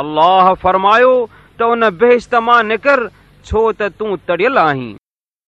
अलाह फरमायो त उन बेहिश्त मां निकर छो त तूं तड़ियल आहीं।